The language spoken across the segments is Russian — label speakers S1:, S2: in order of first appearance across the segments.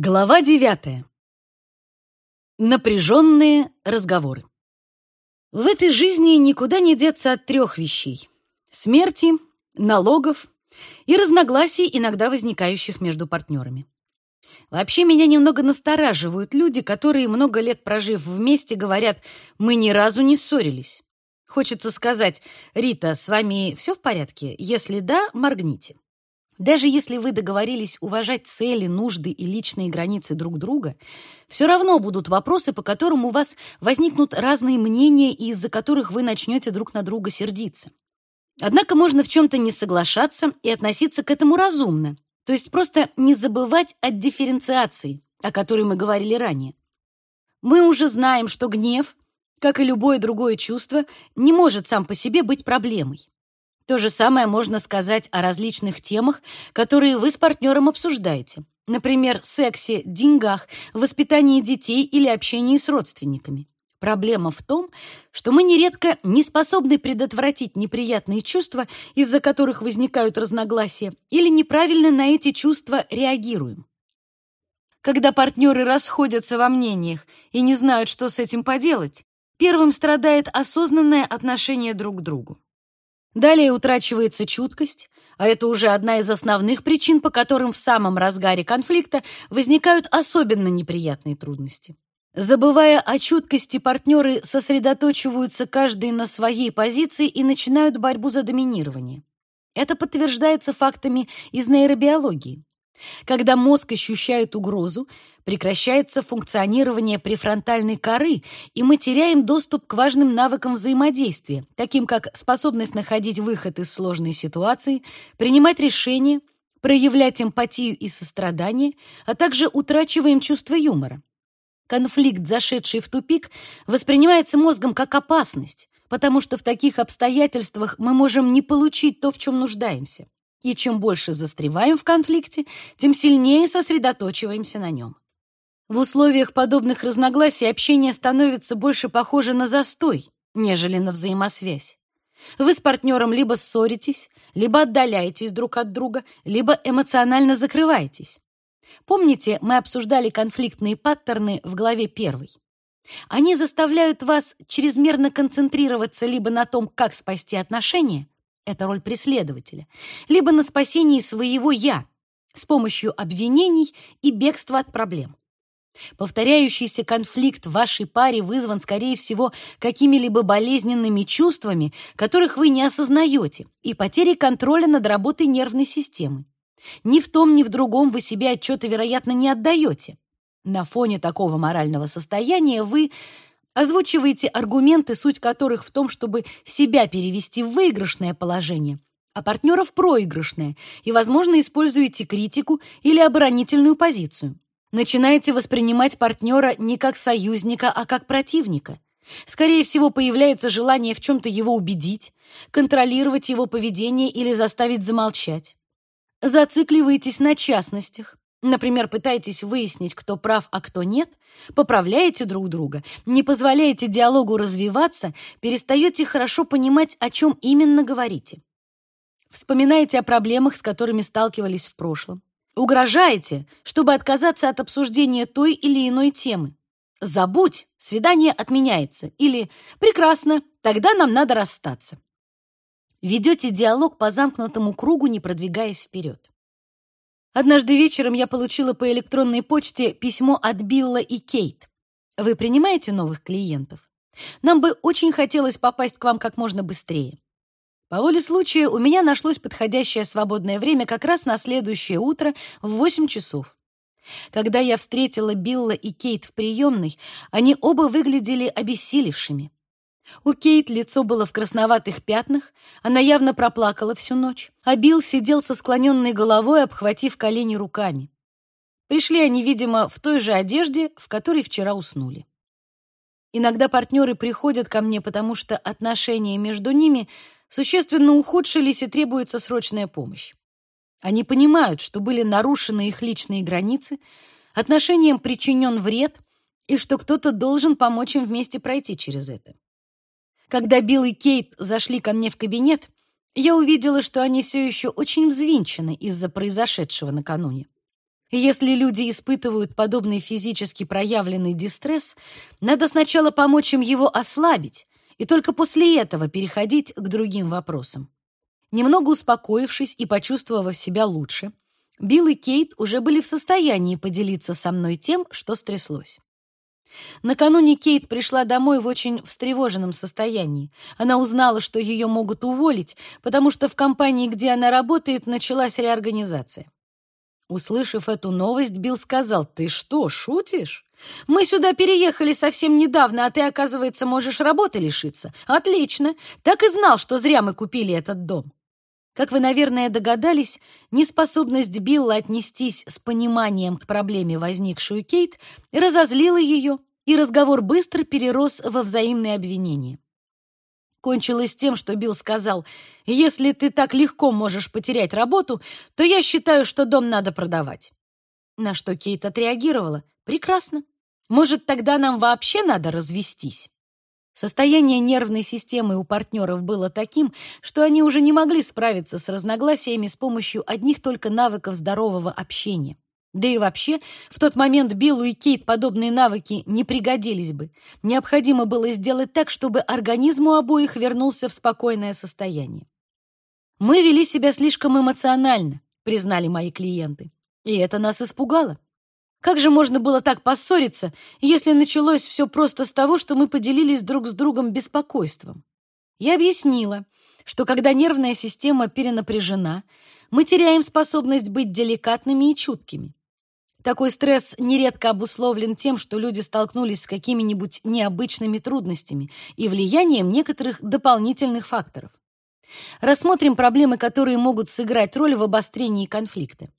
S1: Глава девятая. Напряженные разговоры. В этой жизни никуда не деться от трех вещей. Смерти, налогов и разногласий, иногда возникающих между партнерами. Вообще меня немного настораживают люди, которые, много лет прожив вместе, говорят, мы ни разу не ссорились. Хочется сказать, Рита, с вами все в порядке? Если да, моргните. Даже если вы договорились уважать цели, нужды и личные границы друг друга, все равно будут вопросы, по которым у вас возникнут разные мнения и из-за которых вы начнете друг на друга сердиться. Однако можно в чем-то не соглашаться и относиться к этому разумно, то есть просто не забывать о дифференциации, о которой мы говорили ранее. Мы уже знаем, что гнев, как и любое другое чувство, не может сам по себе быть проблемой. То же самое можно сказать о различных темах, которые вы с партнером обсуждаете. Например, сексе, деньгах, воспитании детей или общении с родственниками. Проблема в том, что мы нередко не способны предотвратить неприятные чувства, из-за которых возникают разногласия, или неправильно на эти чувства реагируем. Когда партнеры расходятся во мнениях и не знают, что с этим поделать, первым страдает осознанное отношение друг к другу. Далее утрачивается чуткость, а это уже одна из основных причин, по которым в самом разгаре конфликта возникают особенно неприятные трудности. Забывая о чуткости, партнеры сосредоточиваются каждый на своей позиции и начинают борьбу за доминирование. Это подтверждается фактами из нейробиологии. Когда мозг ощущает угрозу, прекращается функционирование префронтальной коры, и мы теряем доступ к важным навыкам взаимодействия, таким как способность находить выход из сложной ситуации, принимать решения, проявлять эмпатию и сострадание, а также утрачиваем чувство юмора. Конфликт, зашедший в тупик, воспринимается мозгом как опасность, потому что в таких обстоятельствах мы можем не получить то, в чем нуждаемся. И чем больше застреваем в конфликте, тем сильнее сосредоточиваемся на нем. В условиях подобных разногласий общение становится больше похоже на застой, нежели на взаимосвязь. Вы с партнером либо ссоритесь, либо отдаляетесь друг от друга, либо эмоционально закрываетесь. Помните, мы обсуждали конфликтные паттерны в главе первой. Они заставляют вас чрезмерно концентрироваться либо на том, как спасти отношения, это роль преследователя, либо на спасении своего «я» с помощью обвинений и бегства от проблем. Повторяющийся конфликт в вашей паре вызван, скорее всего, какими-либо болезненными чувствами, которых вы не осознаете, и потерей контроля над работой нервной системы. Ни в том, ни в другом вы себе отчета, вероятно, не отдаете. На фоне такого морального состояния вы Озвучиваете аргументы, суть которых в том, чтобы себя перевести в выигрышное положение, а партнера в проигрышное, и, возможно, используете критику или оборонительную позицию. Начинаете воспринимать партнера не как союзника, а как противника. Скорее всего, появляется желание в чем-то его убедить, контролировать его поведение или заставить замолчать. Зацикливаетесь на частностях, Например, пытаетесь выяснить, кто прав, а кто нет, поправляете друг друга, не позволяете диалогу развиваться, перестаете хорошо понимать, о чем именно говорите. Вспоминаете о проблемах, с которыми сталкивались в прошлом. Угрожаете, чтобы отказаться от обсуждения той или иной темы. «Забудь, свидание отменяется» или «Прекрасно, тогда нам надо расстаться». Ведете диалог по замкнутому кругу, не продвигаясь вперед. Однажды вечером я получила по электронной почте письмо от Билла и Кейт. Вы принимаете новых клиентов? Нам бы очень хотелось попасть к вам как можно быстрее. По воле случая у меня нашлось подходящее свободное время как раз на следующее утро в 8 часов. Когда я встретила Билла и Кейт в приемной, они оба выглядели обессилевшими. У Кейт лицо было в красноватых пятнах, она явно проплакала всю ночь, а Билл сидел со склоненной головой, обхватив колени руками. Пришли они, видимо, в той же одежде, в которой вчера уснули. Иногда партнеры приходят ко мне, потому что отношения между ними существенно ухудшились и требуется срочная помощь. Они понимают, что были нарушены их личные границы, отношениям причинен вред, и что кто-то должен помочь им вместе пройти через это. Когда Билл и Кейт зашли ко мне в кабинет, я увидела, что они все еще очень взвинчены из-за произошедшего накануне. Если люди испытывают подобный физически проявленный дистресс, надо сначала помочь им его ослабить, и только после этого переходить к другим вопросам. Немного успокоившись и почувствовав себя лучше, Билл и Кейт уже были в состоянии поделиться со мной тем, что стряслось. Накануне Кейт пришла домой в очень встревоженном состоянии. Она узнала, что ее могут уволить, потому что в компании, где она работает, началась реорганизация. Услышав эту новость, Билл сказал, «Ты что, шутишь? Мы сюда переехали совсем недавно, а ты, оказывается, можешь работы лишиться. Отлично. Так и знал, что зря мы купили этот дом». Как вы, наверное, догадались, неспособность Билла отнестись с пониманием к проблеме, возникшую Кейт, разозлила ее, и разговор быстро перерос во взаимные обвинения. Кончилось тем, что Билл сказал, «Если ты так легко можешь потерять работу, то я считаю, что дом надо продавать». На что Кейт отреагировала, «Прекрасно. Может, тогда нам вообще надо развестись?» Состояние нервной системы у партнеров было таким, что они уже не могли справиться с разногласиями с помощью одних только навыков здорового общения. Да и вообще, в тот момент Биллу и Кейт подобные навыки не пригодились бы. Необходимо было сделать так, чтобы организм у обоих вернулся в спокойное состояние. «Мы вели себя слишком эмоционально», — признали мои клиенты. И это нас испугало. Как же можно было так поссориться, если началось все просто с того, что мы поделились друг с другом беспокойством? Я объяснила, что когда нервная система перенапряжена, мы теряем способность быть деликатными и чуткими. Такой стресс нередко обусловлен тем, что люди столкнулись с какими-нибудь необычными трудностями и влиянием некоторых дополнительных факторов. Рассмотрим проблемы, которые могут сыграть роль в обострении конфликта.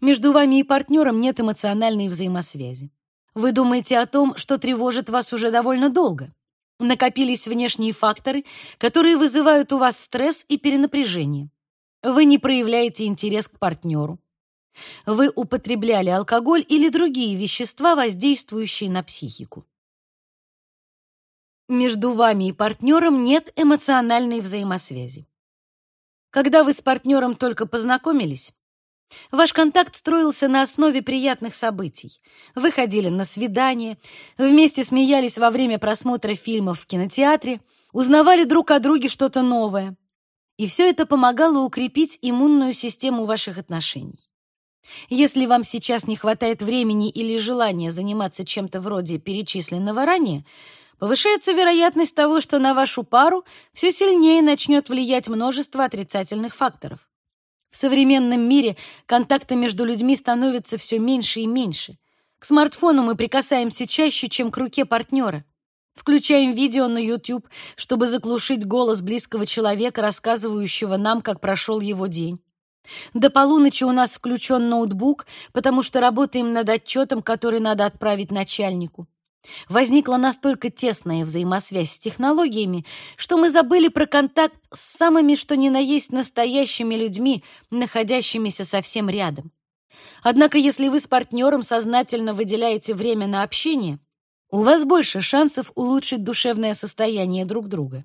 S1: Между вами и партнером нет эмоциональной взаимосвязи. Вы думаете о том, что тревожит вас уже довольно долго. Накопились внешние факторы, которые вызывают у вас стресс и перенапряжение. Вы не проявляете интерес к партнеру. Вы употребляли алкоголь или другие вещества, воздействующие на психику. Между вами и партнером нет эмоциональной взаимосвязи. Когда вы с партнером только познакомились, Ваш контакт строился на основе приятных событий. Вы ходили на свидания, вместе смеялись во время просмотра фильмов в кинотеатре, узнавали друг о друге что-то новое. И все это помогало укрепить иммунную систему ваших отношений. Если вам сейчас не хватает времени или желания заниматься чем-то вроде перечисленного ранее, повышается вероятность того, что на вашу пару все сильнее начнет влиять множество отрицательных факторов. В современном мире контакта между людьми становится все меньше и меньше. К смартфону мы прикасаемся чаще, чем к руке партнера. Включаем видео на YouTube, чтобы заглушить голос близкого человека, рассказывающего нам, как прошел его день. До полуночи у нас включен ноутбук, потому что работаем над отчетом, который надо отправить начальнику. Возникла настолько тесная взаимосвязь с технологиями, что мы забыли про контакт с самыми что ни на есть настоящими людьми, находящимися совсем рядом. Однако, если вы с партнером сознательно выделяете время на общение, у вас больше шансов улучшить душевное состояние друг друга.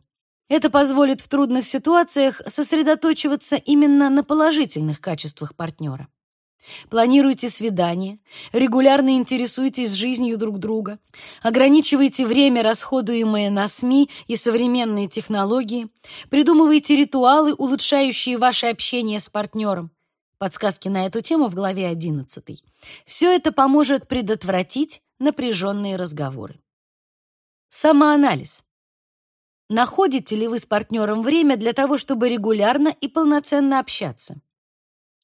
S1: Это позволит в трудных ситуациях сосредоточиваться именно на положительных качествах партнера. Планируйте свидания, регулярно интересуйтесь жизнью друг друга, ограничивайте время, расходуемое на СМИ и современные технологии, придумывайте ритуалы, улучшающие ваше общение с партнером. Подсказки на эту тему в главе 11. Все это поможет предотвратить напряженные разговоры. Самоанализ. Находите ли вы с партнером время для того, чтобы регулярно и полноценно общаться?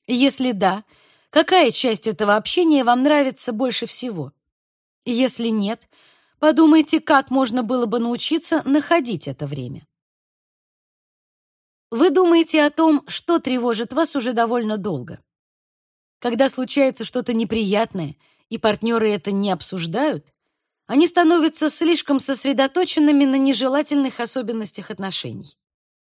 S1: Если да, Какая часть этого общения вам нравится больше всего? Если нет, подумайте, как можно было бы научиться находить это время. Вы думаете о том, что тревожит вас уже довольно долго. Когда случается что-то неприятное, и партнеры это не обсуждают, они становятся слишком сосредоточенными на нежелательных особенностях отношений.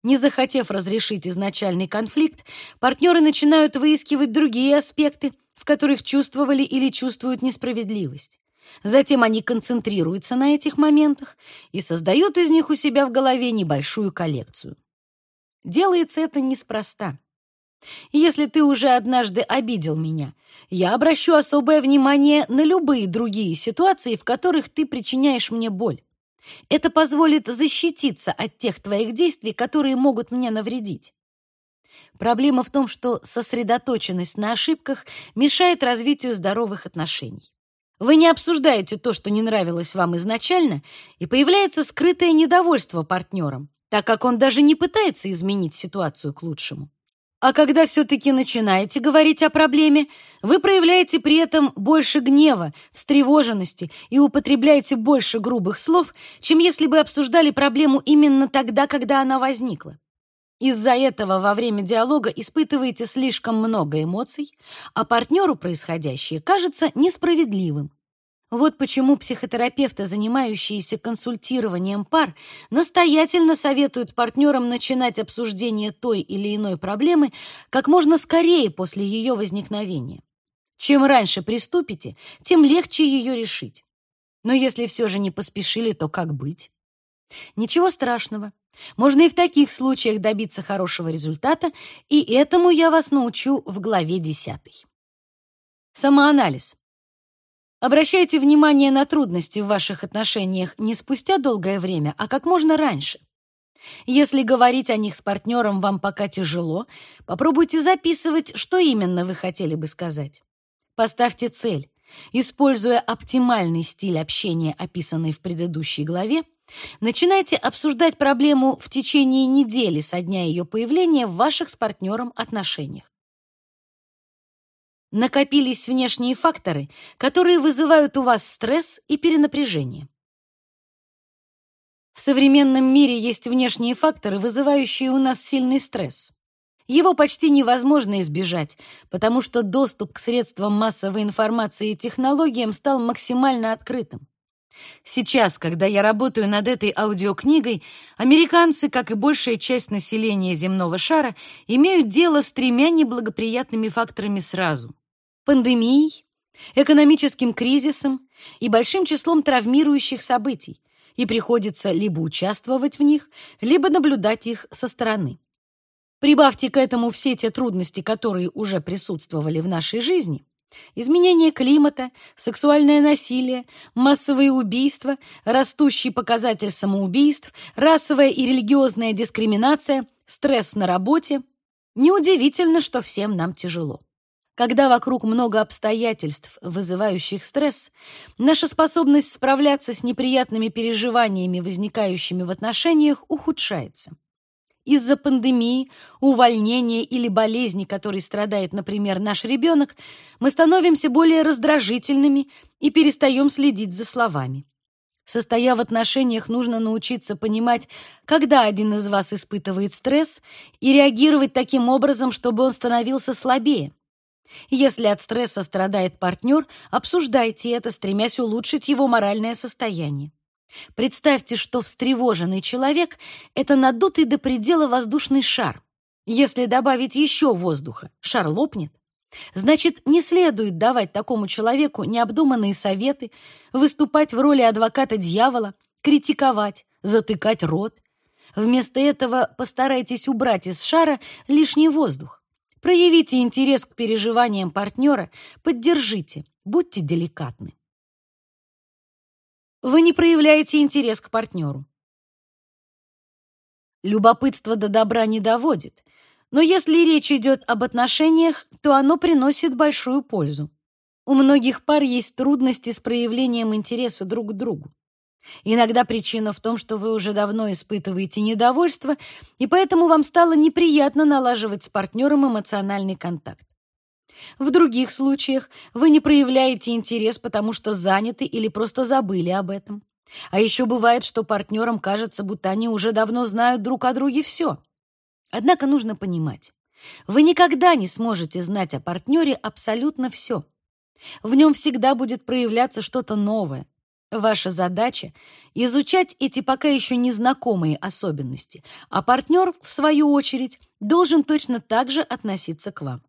S1: Не захотев разрешить изначальный конфликт, партнеры начинают выискивать другие аспекты, в которых чувствовали или чувствуют несправедливость. Затем они концентрируются на этих моментах и создают из них у себя в голове небольшую коллекцию. Делается это неспроста. Если ты уже однажды обидел меня, я обращу особое внимание на любые другие ситуации, в которых ты причиняешь мне боль. Это позволит защититься от тех твоих действий, которые могут мне навредить. Проблема в том, что сосредоточенность на ошибках мешает развитию здоровых отношений. Вы не обсуждаете то, что не нравилось вам изначально, и появляется скрытое недовольство партнером, так как он даже не пытается изменить ситуацию к лучшему. А когда все-таки начинаете говорить о проблеме, вы проявляете при этом больше гнева, встревоженности и употребляете больше грубых слов, чем если бы обсуждали проблему именно тогда, когда она возникла. Из-за этого во время диалога испытываете слишком много эмоций, а партнеру происходящее кажется несправедливым. Вот почему психотерапевты, занимающиеся консультированием пар, настоятельно советуют партнерам начинать обсуждение той или иной проблемы как можно скорее после ее возникновения. Чем раньше приступите, тем легче ее решить. Но если все же не поспешили, то как быть? Ничего страшного. Можно и в таких случаях добиться хорошего результата, и этому я вас научу в главе 10. Самоанализ. Обращайте внимание на трудности в ваших отношениях не спустя долгое время, а как можно раньше. Если говорить о них с партнером вам пока тяжело, попробуйте записывать, что именно вы хотели бы сказать. Поставьте цель. Используя оптимальный стиль общения, описанный в предыдущей главе, начинайте обсуждать проблему в течение недели со дня ее появления в ваших с партнером отношениях накопились внешние факторы, которые вызывают у вас стресс и перенапряжение. В современном мире есть внешние факторы, вызывающие у нас сильный стресс. Его почти невозможно избежать, потому что доступ к средствам массовой информации и технологиям стал максимально открытым. Сейчас, когда я работаю над этой аудиокнигой, американцы, как и большая часть населения земного шара, имеют дело с тремя неблагоприятными факторами сразу: пандемией, экономическим кризисом и большим числом травмирующих событий, и приходится либо участвовать в них, либо наблюдать их со стороны. Прибавьте к этому все те трудности, которые уже присутствовали в нашей жизни, Изменение климата, сексуальное насилие, массовые убийства, растущий показатель самоубийств, расовая и религиозная дискриминация, стресс на работе. Неудивительно, что всем нам тяжело. Когда вокруг много обстоятельств, вызывающих стресс, наша способность справляться с неприятными переживаниями, возникающими в отношениях, ухудшается. Из-за пандемии, увольнения или болезни, которой страдает, например, наш ребенок, мы становимся более раздражительными и перестаем следить за словами. Состоя в отношениях, нужно научиться понимать, когда один из вас испытывает стресс, и реагировать таким образом, чтобы он становился слабее. Если от стресса страдает партнер, обсуждайте это, стремясь улучшить его моральное состояние. Представьте, что встревоженный человек — это надутый до предела воздушный шар. Если добавить еще воздуха, шар лопнет. Значит, не следует давать такому человеку необдуманные советы, выступать в роли адвоката дьявола, критиковать, затыкать рот. Вместо этого постарайтесь убрать из шара лишний воздух. Проявите интерес к переживаниям партнера, поддержите, будьте деликатны вы не проявляете интерес к партнеру. Любопытство до добра не доводит, но если речь идет об отношениях, то оно приносит большую пользу. У многих пар есть трудности с проявлением интереса друг к другу. Иногда причина в том, что вы уже давно испытываете недовольство, и поэтому вам стало неприятно налаживать с партнером эмоциональный контакт. В других случаях вы не проявляете интерес, потому что заняты или просто забыли об этом. А еще бывает, что партнерам кажется, будто они уже давно знают друг о друге все. Однако нужно понимать, вы никогда не сможете знать о партнере абсолютно все. В нем всегда будет проявляться что-то новое. Ваша задача — изучать эти пока еще незнакомые особенности, а партнер, в свою очередь, должен точно так же относиться к вам.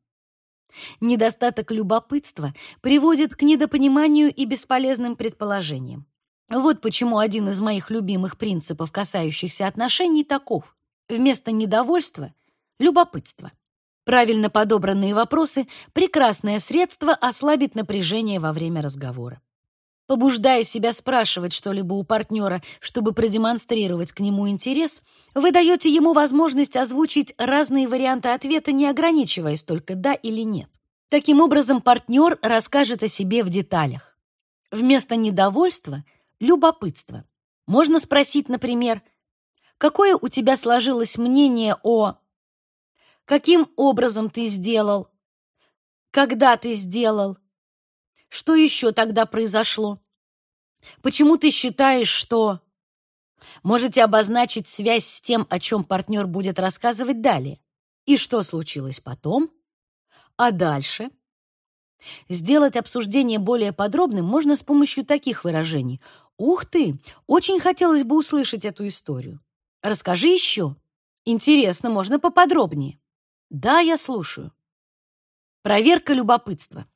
S1: Недостаток любопытства приводит к недопониманию и бесполезным предположениям. Вот почему один из моих любимых принципов, касающихся отношений, таков. Вместо недовольства — любопытство. Правильно подобранные вопросы – прекрасное средство ослабить напряжение во время разговора. Побуждая себя спрашивать что-либо у партнера, чтобы продемонстрировать к нему интерес, вы даете ему возможность озвучить разные варианты ответа, не ограничиваясь только «да» или «нет». Таким образом, партнер расскажет о себе в деталях. Вместо недовольства – любопытство. Можно спросить, например, «Какое у тебя сложилось мнение о…» «Каким образом ты сделал?» «Когда ты сделал?» Что еще тогда произошло? Почему ты считаешь, что... Можете обозначить связь с тем, о чем партнер будет рассказывать далее. И что случилось потом? А дальше? Сделать обсуждение более подробным можно с помощью таких выражений. «Ух ты! Очень хотелось бы услышать эту историю. Расскажи еще. Интересно, можно поподробнее?» «Да, я слушаю». Проверка любопытства.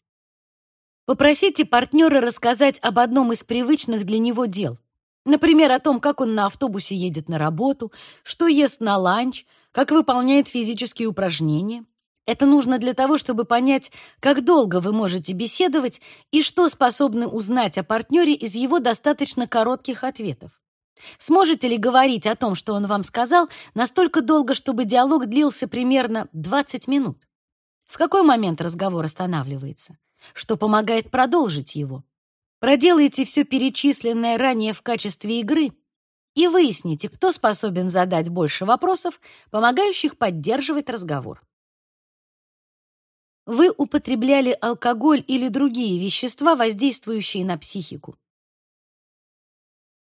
S1: Попросите партнера рассказать об одном из привычных для него дел. Например, о том, как он на автобусе едет на работу, что ест на ланч, как выполняет физические упражнения. Это нужно для того, чтобы понять, как долго вы можете беседовать и что способны узнать о партнере из его достаточно коротких ответов. Сможете ли говорить о том, что он вам сказал, настолько долго, чтобы диалог длился примерно 20 минут? В какой момент разговор останавливается? Что помогает продолжить его. Проделайте все перечисленное ранее в качестве игры и выясните, кто способен задать больше вопросов, помогающих поддерживать разговор. Вы употребляли алкоголь или другие вещества, воздействующие на психику.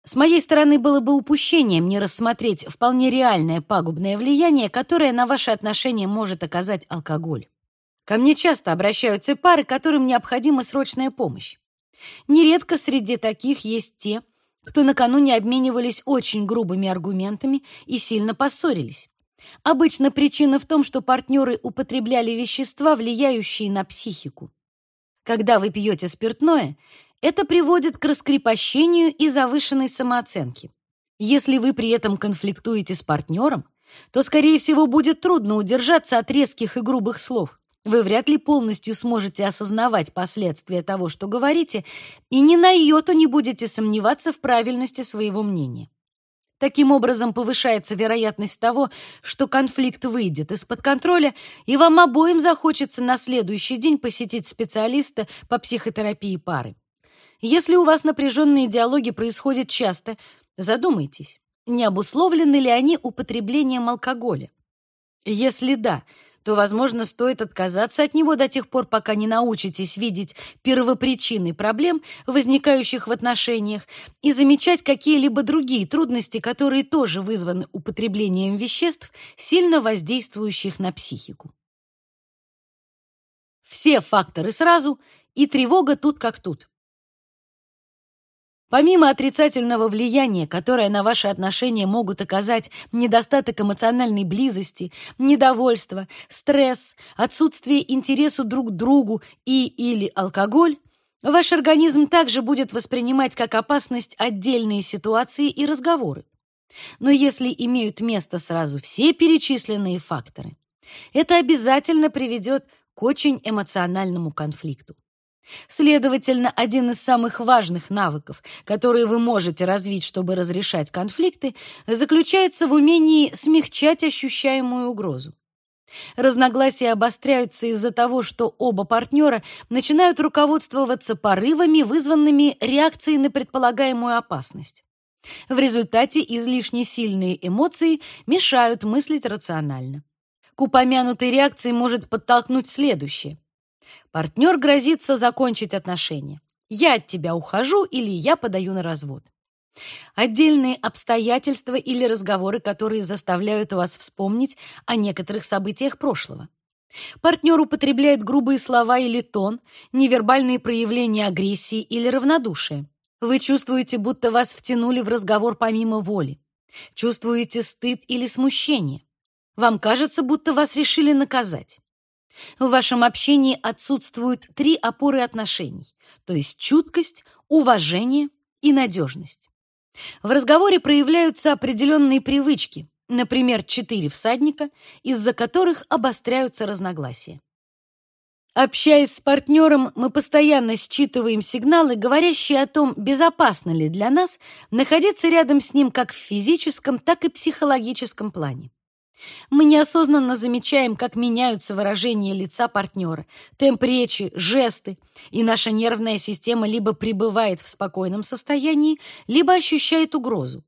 S1: С моей стороны было бы упущением не рассмотреть вполне реальное пагубное влияние, которое на ваши отношения может оказать алкоголь. Ко мне часто обращаются пары, которым необходима срочная помощь. Нередко среди таких есть те, кто накануне обменивались очень грубыми аргументами и сильно поссорились. Обычно причина в том, что партнеры употребляли вещества, влияющие на психику. Когда вы пьете спиртное, это приводит к раскрепощению и завышенной самооценке. Если вы при этом конфликтуете с партнером, то, скорее всего, будет трудно удержаться от резких и грубых слов. Вы вряд ли полностью сможете осознавать последствия того, что говорите, и ни на йоту не будете сомневаться в правильности своего мнения. Таким образом повышается вероятность того, что конфликт выйдет из-под контроля, и вам обоим захочется на следующий день посетить специалиста по психотерапии пары. Если у вас напряженные диалоги происходят часто, задумайтесь, не обусловлены ли они употреблением алкоголя. Если да, то, возможно, стоит отказаться от него до тех пор, пока не научитесь видеть первопричины проблем, возникающих в отношениях, и замечать какие-либо другие трудности, которые тоже вызваны употреблением веществ, сильно воздействующих на психику. Все факторы сразу, и тревога тут как тут. Помимо отрицательного влияния, которое на ваши отношения могут оказать недостаток эмоциональной близости, недовольство, стресс, отсутствие интереса друг к другу и или алкоголь, ваш организм также будет воспринимать как опасность отдельные ситуации и разговоры. Но если имеют место сразу все перечисленные факторы, это обязательно приведет к очень эмоциональному конфликту. Следовательно, один из самых важных навыков, которые вы можете развить, чтобы разрешать конфликты, заключается в умении смягчать ощущаемую угрозу. Разногласия обостряются из-за того, что оба партнера начинают руководствоваться порывами, вызванными реакцией на предполагаемую опасность. В результате излишне сильные эмоции мешают мыслить рационально. К упомянутой реакции может подтолкнуть следующее. Партнер грозится закончить отношения. Я от тебя ухожу или я подаю на развод. Отдельные обстоятельства или разговоры, которые заставляют вас вспомнить о некоторых событиях прошлого. Партнер употребляет грубые слова или тон, невербальные проявления агрессии или равнодушия. Вы чувствуете, будто вас втянули в разговор помимо воли. Чувствуете стыд или смущение. Вам кажется, будто вас решили наказать. В вашем общении отсутствуют три опоры отношений, то есть чуткость, уважение и надежность. В разговоре проявляются определенные привычки, например, четыре всадника, из-за которых обостряются разногласия. Общаясь с партнером, мы постоянно считываем сигналы, говорящие о том, безопасно ли для нас находиться рядом с ним как в физическом, так и психологическом плане. Мы неосознанно замечаем, как меняются выражения лица партнера, темп речи, жесты, и наша нервная система либо пребывает в спокойном состоянии, либо ощущает угрозу.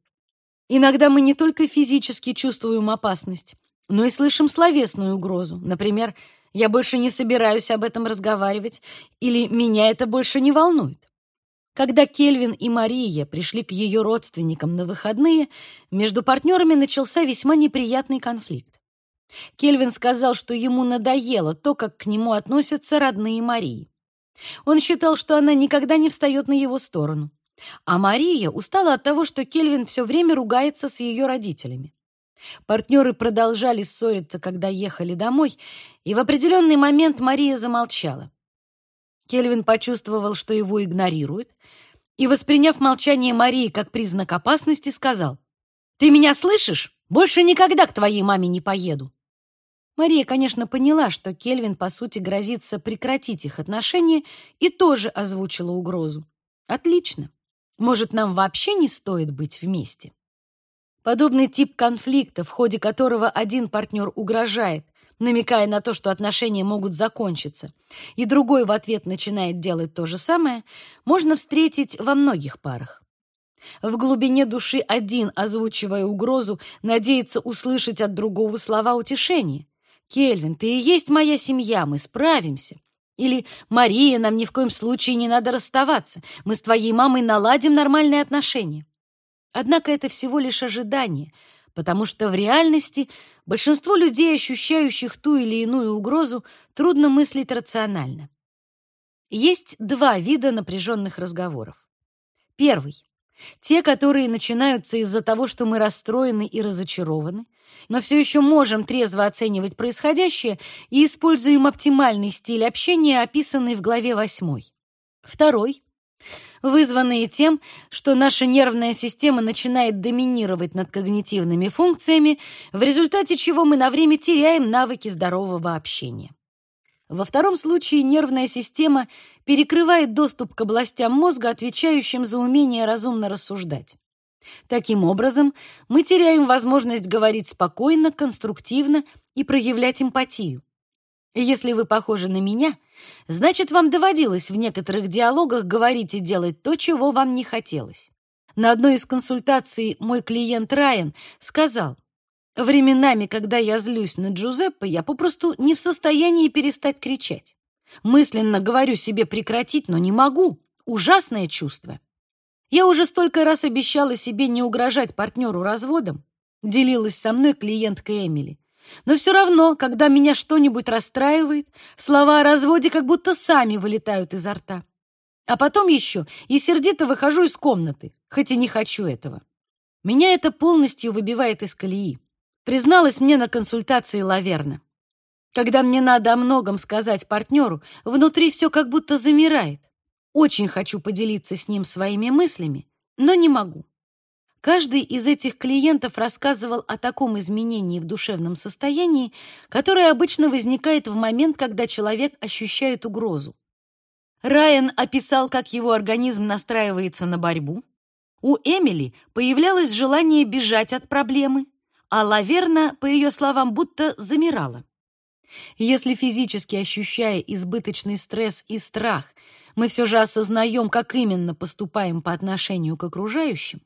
S1: Иногда мы не только физически чувствуем опасность, но и слышим словесную угрозу, например, «я больше не собираюсь об этом разговаривать» или «меня это больше не волнует». Когда Кельвин и Мария пришли к ее родственникам на выходные, между партнерами начался весьма неприятный конфликт. Кельвин сказал, что ему надоело то, как к нему относятся родные Марии. Он считал, что она никогда не встает на его сторону. А Мария устала от того, что Кельвин все время ругается с ее родителями. Партнеры продолжали ссориться, когда ехали домой, и в определенный момент Мария замолчала. Кельвин почувствовал, что его игнорируют, и, восприняв молчание Марии как признак опасности, сказал, «Ты меня слышишь? Больше никогда к твоей маме не поеду». Мария, конечно, поняла, что Кельвин, по сути, грозится прекратить их отношения, и тоже озвучила угрозу. «Отлично. Может, нам вообще не стоит быть вместе?» Подобный тип конфликта, в ходе которого один партнер угрожает, намекая на то, что отношения могут закончиться, и другой в ответ начинает делать то же самое, можно встретить во многих парах. В глубине души один, озвучивая угрозу, надеется услышать от другого слова утешения. «Кельвин, ты и есть моя семья, мы справимся». Или «Мария, нам ни в коем случае не надо расставаться, мы с твоей мамой наладим нормальные отношения». Однако это всего лишь ожидание, потому что в реальности большинство людей, ощущающих ту или иную угрозу, трудно мыслить рационально. Есть два вида напряженных разговоров. Первый — те, которые начинаются из-за того, что мы расстроены и разочарованы, но все еще можем трезво оценивать происходящее и используем оптимальный стиль общения, описанный в главе 8. Второй вызванные тем, что наша нервная система начинает доминировать над когнитивными функциями, в результате чего мы на время теряем навыки здорового общения. Во втором случае нервная система перекрывает доступ к областям мозга, отвечающим за умение разумно рассуждать. Таким образом, мы теряем возможность говорить спокойно, конструктивно и проявлять эмпатию. Если вы похожи на меня, значит, вам доводилось в некоторых диалогах говорить и делать то, чего вам не хотелось. На одной из консультаций мой клиент Райан сказал, «Временами, когда я злюсь на Джузеппе, я попросту не в состоянии перестать кричать. Мысленно говорю себе прекратить, но не могу. Ужасное чувство. Я уже столько раз обещала себе не угрожать партнеру разводом, делилась со мной клиентка Эмили. Но все равно, когда меня что-нибудь расстраивает, слова о разводе как будто сами вылетают изо рта. А потом еще и сердито выхожу из комнаты, хоть и не хочу этого. Меня это полностью выбивает из колеи. Призналась мне на консультации Лаверна. Когда мне надо о многом сказать партнеру, внутри все как будто замирает. Очень хочу поделиться с ним своими мыслями, но не могу. Каждый из этих клиентов рассказывал о таком изменении в душевном состоянии, которое обычно возникает в момент, когда человек ощущает угрозу. Райан описал, как его организм настраивается на борьбу. У Эмили появлялось желание бежать от проблемы, а Лаверна, по ее словам, будто замирала. Если физически ощущая избыточный стресс и страх, мы все же осознаем, как именно поступаем по отношению к окружающим,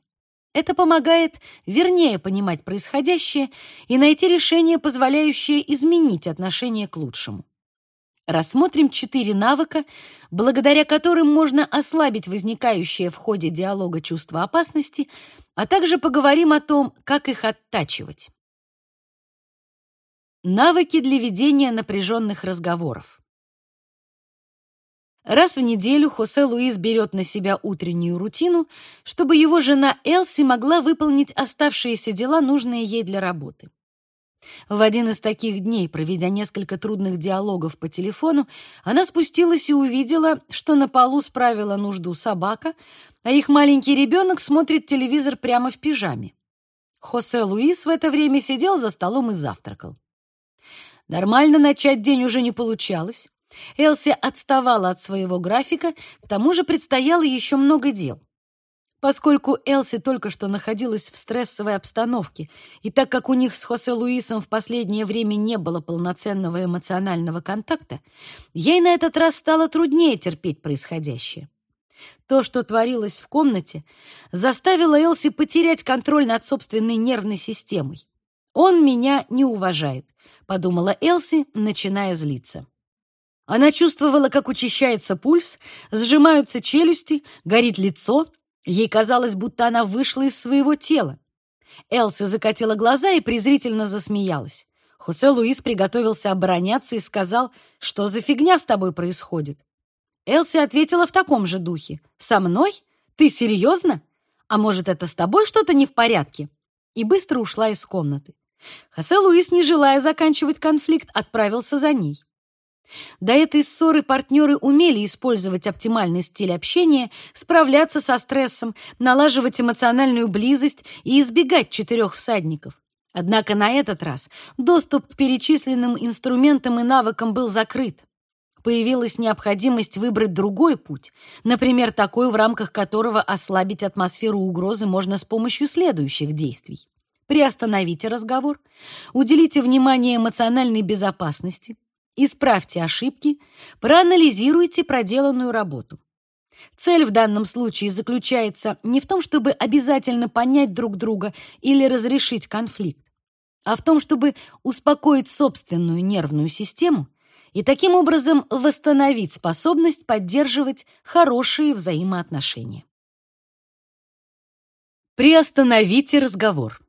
S1: это помогает вернее понимать происходящее и найти решение, позволяющее изменить отношение к лучшему. Рассмотрим четыре навыка, благодаря которым можно ослабить возникающее в ходе диалога чувство опасности, а также поговорим о том, как их оттачивать. Навыки для ведения напряженных разговоров. Раз в неделю Хосе Луис берет на себя утреннюю рутину, чтобы его жена Элси могла выполнить оставшиеся дела, нужные ей для работы. В один из таких дней, проведя несколько трудных диалогов по телефону, она спустилась и увидела, что на полу справила нужду собака, а их маленький ребенок смотрит телевизор прямо в пижаме. Хосе Луис в это время сидел за столом и завтракал. Нормально начать день уже не получалось. Элси отставала от своего графика, к тому же предстояло еще много дел. Поскольку Элси только что находилась в стрессовой обстановке, и так как у них с Хосе Луисом в последнее время не было полноценного эмоционального контакта, ей на этот раз стало труднее терпеть происходящее. То, что творилось в комнате, заставило Элси потерять контроль над собственной нервной системой. «Он меня не уважает», — подумала Элси, начиная злиться. Она чувствовала, как учащается пульс, сжимаются челюсти, горит лицо. Ей казалось, будто она вышла из своего тела. Элси закатила глаза и презрительно засмеялась. Хосе Луис приготовился обороняться и сказал, что за фигня с тобой происходит. Элси ответила в таком же духе. «Со мной? Ты серьезно? А может, это с тобой что-то не в порядке?» И быстро ушла из комнаты. Хосе Луис, не желая заканчивать конфликт, отправился за ней. До этой ссоры партнеры умели использовать оптимальный стиль общения, справляться со стрессом, налаживать эмоциональную близость и избегать четырех всадников. Однако на этот раз доступ к перечисленным инструментам и навыкам был закрыт. Появилась необходимость выбрать другой путь, например, такой, в рамках которого ослабить атмосферу угрозы можно с помощью следующих действий. Приостановите разговор, уделите внимание эмоциональной безопасности, исправьте ошибки, проанализируйте проделанную работу. Цель в данном случае заключается не в том, чтобы обязательно понять друг друга или разрешить конфликт, а в том, чтобы успокоить собственную нервную систему и таким образом восстановить способность поддерживать хорошие взаимоотношения. Приостановите разговор.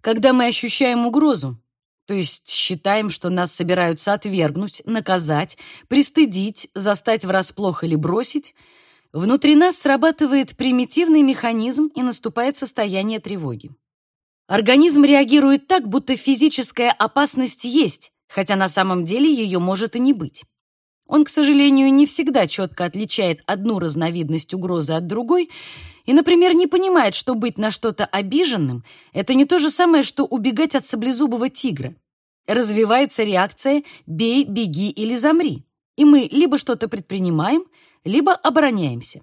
S1: Когда мы ощущаем угрозу, то есть считаем, что нас собираются отвергнуть, наказать, пристыдить, застать врасплох или бросить, внутри нас срабатывает примитивный механизм и наступает состояние тревоги. Организм реагирует так, будто физическая опасность есть, хотя на самом деле ее может и не быть. Он, к сожалению, не всегда четко отличает одну разновидность угрозы от другой и, например, не понимает, что быть на что-то обиженным — это не то же самое, что убегать от саблезубого тигра. Развивается реакция «бей, беги или замри», и мы либо что-то предпринимаем, либо обороняемся.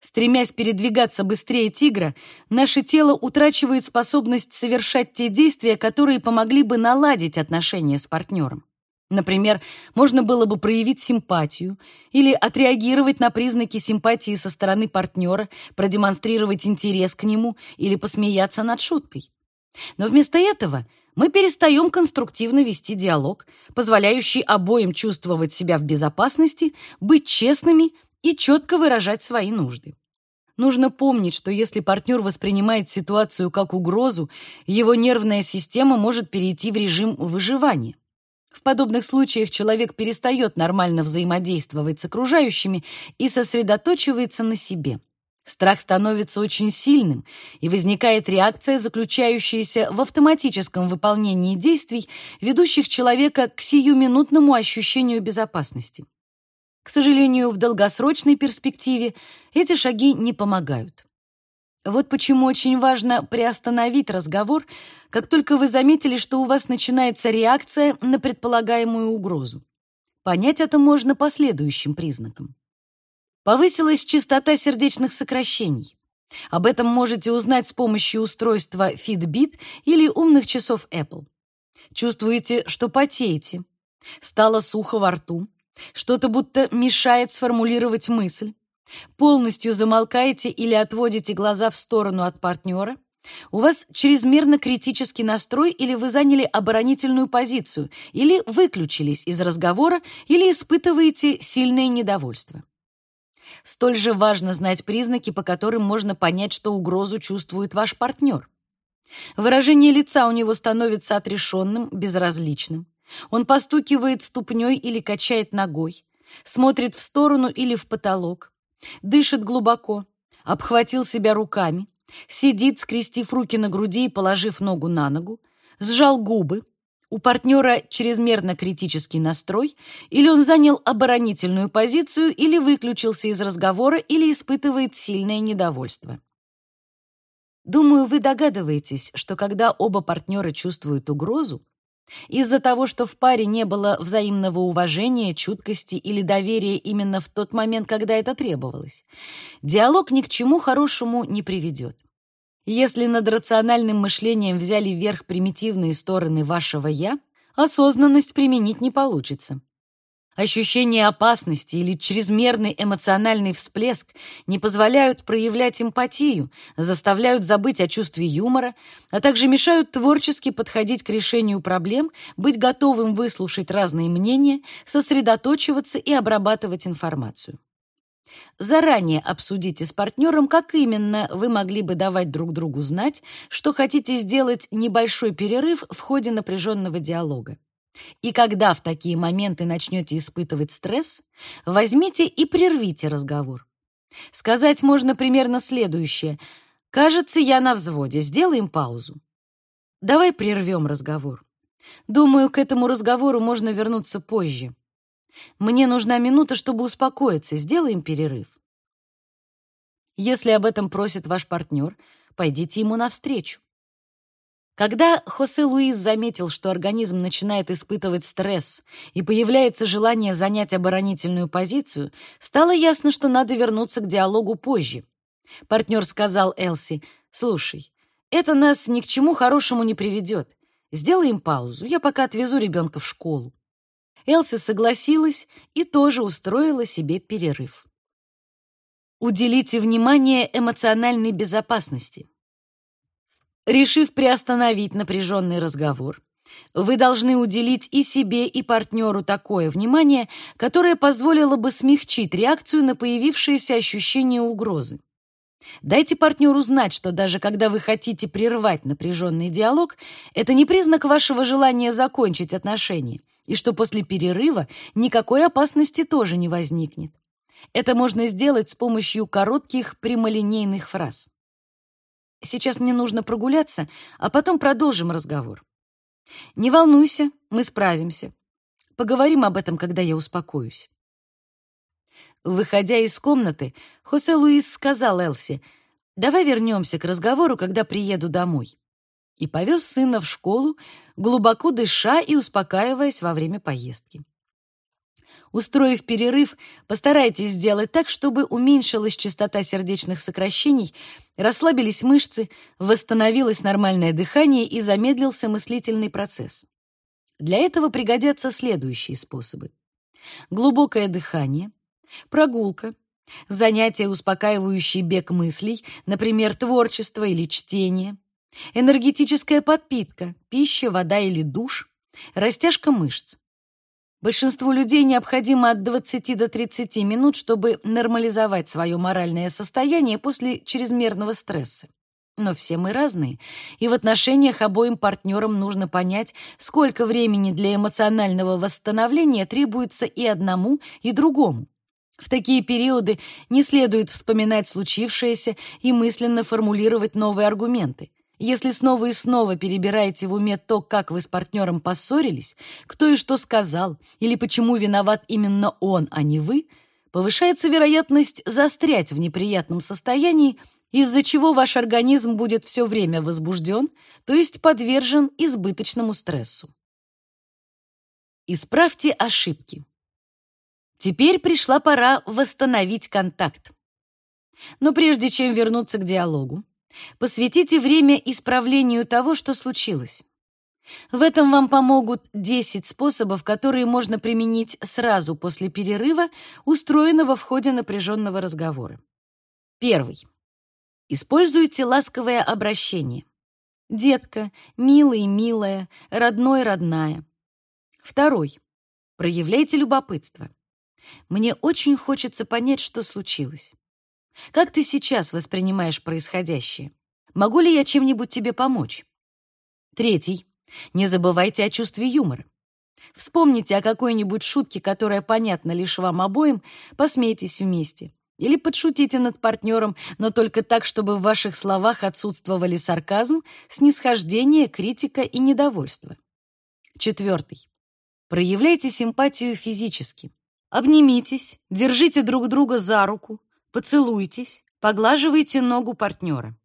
S1: Стремясь передвигаться быстрее тигра, наше тело утрачивает способность совершать те действия, которые помогли бы наладить отношения с партнером. Например, можно было бы проявить симпатию или отреагировать на признаки симпатии со стороны партнера, продемонстрировать интерес к нему или посмеяться над шуткой. Но вместо этого мы перестаем конструктивно вести диалог, позволяющий обоим чувствовать себя в безопасности, быть честными и четко выражать свои нужды. Нужно помнить, что если партнер воспринимает ситуацию как угрозу, его нервная система может перейти в режим выживания. В подобных случаях человек перестает нормально взаимодействовать с окружающими и сосредоточивается на себе. Страх становится очень сильным, и возникает реакция, заключающаяся в автоматическом выполнении действий, ведущих человека к сиюминутному ощущению безопасности. К сожалению, в долгосрочной перспективе эти шаги не помогают. Вот почему очень важно приостановить разговор, как только вы заметили, что у вас начинается реакция на предполагаемую угрозу. Понять это можно по следующим признакам. Повысилась частота сердечных сокращений. Об этом можете узнать с помощью устройства Fitbit или умных часов Apple. Чувствуете, что потеете. Стало сухо во рту. Что-то будто мешает сформулировать мысль. Полностью замолкаете или отводите глаза в сторону от партнера. У вас чрезмерно критический настрой или вы заняли оборонительную позицию, или выключились из разговора, или испытываете сильное недовольство. Столь же важно знать признаки, по которым можно понять, что угрозу чувствует ваш партнер. Выражение лица у него становится отрешенным, безразличным. Он постукивает ступней или качает ногой, смотрит в сторону или в потолок, дышит глубоко, обхватил себя руками, сидит, скрестив руки на груди и положив ногу на ногу, сжал губы, у партнера чрезмерно критический настрой, или он занял оборонительную позицию, или выключился из разговора, или испытывает сильное недовольство. Думаю, вы догадываетесь, что когда оба партнера чувствуют угрозу, из-за того, что в паре не было взаимного уважения, чуткости или доверия именно в тот момент, когда это требовалось, диалог ни к чему хорошему не приведет. Если над рациональным мышлением взяли вверх примитивные стороны вашего «я», осознанность применить не получится. Ощущение опасности или чрезмерный эмоциональный всплеск не позволяют проявлять эмпатию, заставляют забыть о чувстве юмора, а также мешают творчески подходить к решению проблем, быть готовым выслушать разные мнения, сосредоточиваться и обрабатывать информацию. Заранее обсудите с партнером, как именно вы могли бы давать друг другу знать, что хотите сделать небольшой перерыв в ходе напряженного диалога. И когда в такие моменты начнете испытывать стресс, возьмите и прервите разговор. Сказать можно примерно следующее. «Кажется, я на взводе. Сделаем паузу». Давай прервем разговор. Думаю, к этому разговору можно вернуться позже. Мне нужна минута, чтобы успокоиться. Сделаем перерыв. Если об этом просит ваш партнер, пойдите ему навстречу. Когда Хосе Луис заметил, что организм начинает испытывать стресс и появляется желание занять оборонительную позицию, стало ясно, что надо вернуться к диалогу позже. Партнер сказал Элси, «Слушай, это нас ни к чему хорошему не приведет. Сделаем паузу, я пока отвезу ребенка в школу». Элси согласилась и тоже устроила себе перерыв. Уделите внимание эмоциональной безопасности. Решив приостановить напряженный разговор, вы должны уделить и себе, и партнеру такое внимание, которое позволило бы смягчить реакцию на появившееся ощущение угрозы. Дайте партнеру знать, что даже когда вы хотите прервать напряженный диалог, это не признак вашего желания закончить отношения, и что после перерыва никакой опасности тоже не возникнет. Это можно сделать с помощью коротких прямолинейных фраз. Сейчас мне нужно прогуляться, а потом продолжим разговор. Не волнуйся, мы справимся. Поговорим об этом, когда я успокоюсь. Выходя из комнаты, Хосе Луис сказал Элси, «Давай вернемся к разговору, когда приеду домой». И повез сына в школу, глубоко дыша и успокаиваясь во время поездки. Устроив перерыв, постарайтесь сделать так, чтобы уменьшилась частота сердечных сокращений, расслабились мышцы, восстановилось нормальное дыхание и замедлился мыслительный процесс. Для этого пригодятся следующие способы. Глубокое дыхание, прогулка, занятия, успокаивающие бег мыслей, например, творчество или чтение, энергетическая подпитка, пища, вода или душ, растяжка мышц. Большинству людей необходимо от 20 до 30 минут, чтобы нормализовать свое моральное состояние после чрезмерного стресса. Но все мы разные, и в отношениях обоим партнерам нужно понять, сколько времени для эмоционального восстановления требуется и одному, и другому. В такие периоды не следует вспоминать случившееся и мысленно формулировать новые аргументы. Если снова и снова перебираете в уме то, как вы с партнером поссорились, кто и что сказал, или почему виноват именно он, а не вы, повышается вероятность застрять в неприятном состоянии, из-за чего ваш организм будет все время возбужден, то есть подвержен избыточному стрессу. Исправьте ошибки. Теперь пришла пора восстановить контакт. Но прежде чем вернуться к диалогу, Посвятите время исправлению того, что случилось. В этом вам помогут 10 способов, которые можно применить сразу после перерыва, устроенного в ходе напряженного разговора. Первый. Используйте ласковое обращение. Детка, милый, милая, родной, родная. Второй. Проявляйте любопытство. Мне очень хочется понять, что случилось. Как ты сейчас воспринимаешь происходящее? Могу ли я чем-нибудь тебе помочь? Третий. Не забывайте о чувстве юмора. Вспомните о какой-нибудь шутке, которая понятна лишь вам обоим, посмейтесь вместе. Или подшутите над партнером, но только так, чтобы в ваших словах отсутствовали сарказм, снисхождение, критика и недовольство. Четвертый. Проявляйте симпатию физически. Обнимитесь, держите друг друга за руку, Поцелуйтесь, поглаживайте ногу партнера.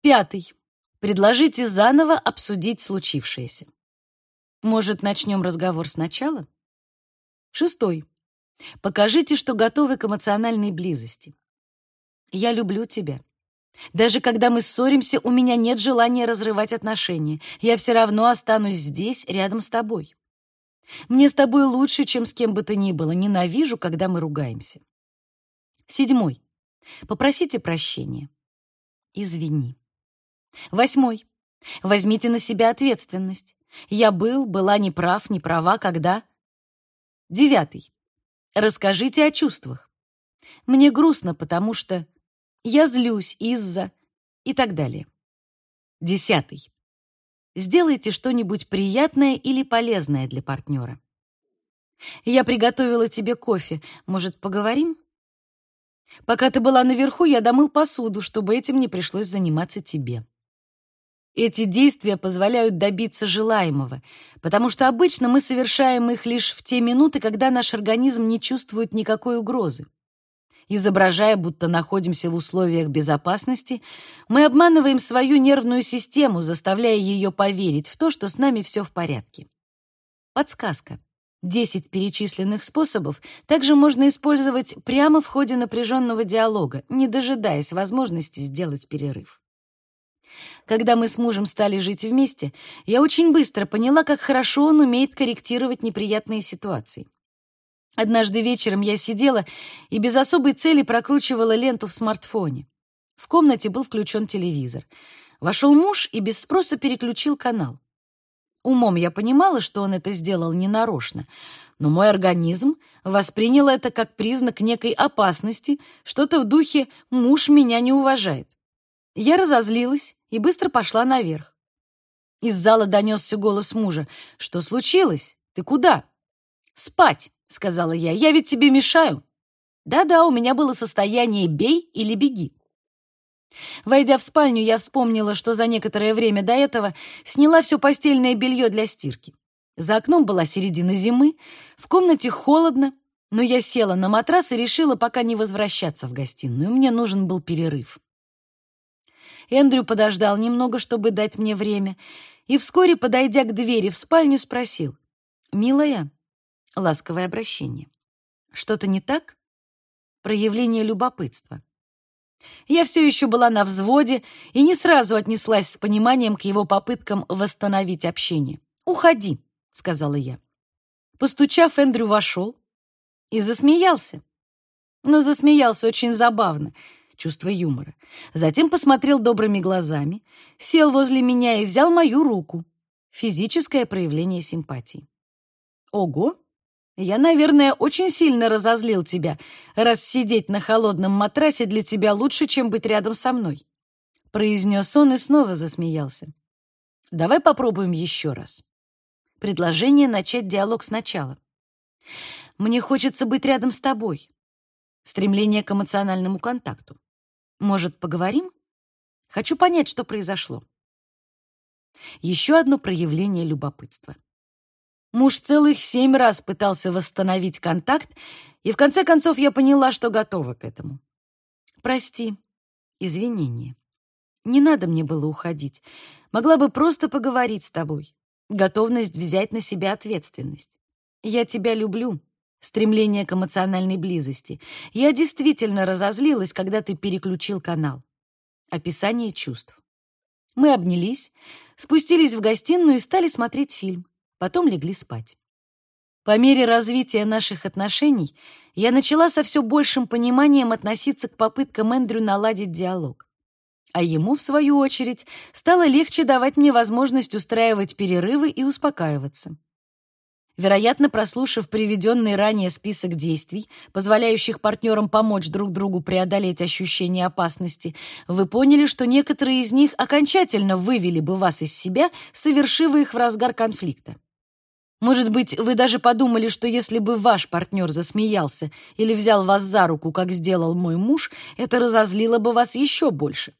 S1: Пятый. Предложите заново обсудить случившееся. Может, начнем разговор сначала? Шестой. Покажите, что готовы к эмоциональной близости. Я люблю тебя. Даже когда мы ссоримся, у меня нет желания разрывать отношения. Я все равно останусь здесь, рядом с тобой. Мне с тобой лучше, чем с кем бы то ни было. Ненавижу, когда мы ругаемся. Седьмой. Попросите прощения. Извини. Восьмой. Возьмите на себя ответственность. Я был, была неправ, не права, когда. Девятый. Расскажите о чувствах. Мне грустно, потому что я злюсь из-за и так далее. Десятый. Сделайте что-нибудь приятное или полезное для партнера. Я приготовила тебе кофе. Может, поговорим? Пока ты была наверху, я домыл посуду, чтобы этим не пришлось заниматься тебе. Эти действия позволяют добиться желаемого, потому что обычно мы совершаем их лишь в те минуты, когда наш организм не чувствует никакой угрозы. Изображая, будто находимся в условиях безопасности, мы обманываем свою нервную систему, заставляя ее поверить в то, что с нами все в порядке. Подсказка. Десять перечисленных способов также можно использовать прямо в ходе напряженного диалога, не дожидаясь возможности сделать перерыв. Когда мы с мужем стали жить вместе, я очень быстро поняла, как хорошо он умеет корректировать неприятные ситуации. Однажды вечером я сидела и без особой цели прокручивала ленту в смартфоне. В комнате был включен телевизор. Вошел муж и без спроса переключил канал. Умом я понимала, что он это сделал ненарочно, но мой организм воспринял это как признак некой опасности, что-то в духе «муж меня не уважает». Я разозлилась и быстро пошла наверх. Из зала донесся голос мужа. «Что случилось? Ты куда?» «Спать», — сказала я. «Я ведь тебе мешаю». «Да-да, у меня было состояние «бей или беги». Войдя в спальню, я вспомнила, что за некоторое время до этого сняла все постельное белье для стирки. За окном была середина зимы, в комнате холодно, но я села на матрас и решила пока не возвращаться в гостиную. Мне нужен был перерыв. Эндрю подождал немного, чтобы дать мне время, и вскоре, подойдя к двери в спальню, спросил. «Милая?» — ласковое обращение. «Что-то не так?» Проявление любопытства. Я все еще была на взводе и не сразу отнеслась с пониманием к его попыткам восстановить общение. «Уходи», — сказала я. Постучав, Эндрю вошел и засмеялся. Но засмеялся очень забавно, чувство юмора. Затем посмотрел добрыми глазами, сел возле меня и взял мою руку. Физическое проявление симпатии. «Ого!» Я, наверное, очень сильно разозлил тебя, раз сидеть на холодном матрасе для тебя лучше, чем быть рядом со мной», — произнес он и снова засмеялся. «Давай попробуем еще раз». Предложение начать диалог сначала. «Мне хочется быть рядом с тобой». Стремление к эмоциональному контакту. «Может, поговорим?» «Хочу понять, что произошло». Еще одно проявление любопытства. Муж целых семь раз пытался восстановить контакт, и в конце концов я поняла, что готова к этому. Прости, извинения. Не надо мне было уходить. Могла бы просто поговорить с тобой. Готовность взять на себя ответственность. Я тебя люблю. Стремление к эмоциональной близости. Я действительно разозлилась, когда ты переключил канал. Описание чувств. Мы обнялись, спустились в гостиную и стали смотреть фильм потом легли спать. По мере развития наших отношений я начала со все большим пониманием относиться к попыткам Эндрю наладить диалог. А ему, в свою очередь, стало легче давать мне возможность устраивать перерывы и успокаиваться. Вероятно, прослушав приведенный ранее список действий, позволяющих партнерам помочь друг другу преодолеть ощущение опасности, вы поняли, что некоторые из них окончательно вывели бы вас из себя, совершив их в разгар конфликта. Может быть, вы даже подумали, что если бы ваш партнер засмеялся или взял вас за руку, как сделал мой муж, это разозлило бы вас еще больше.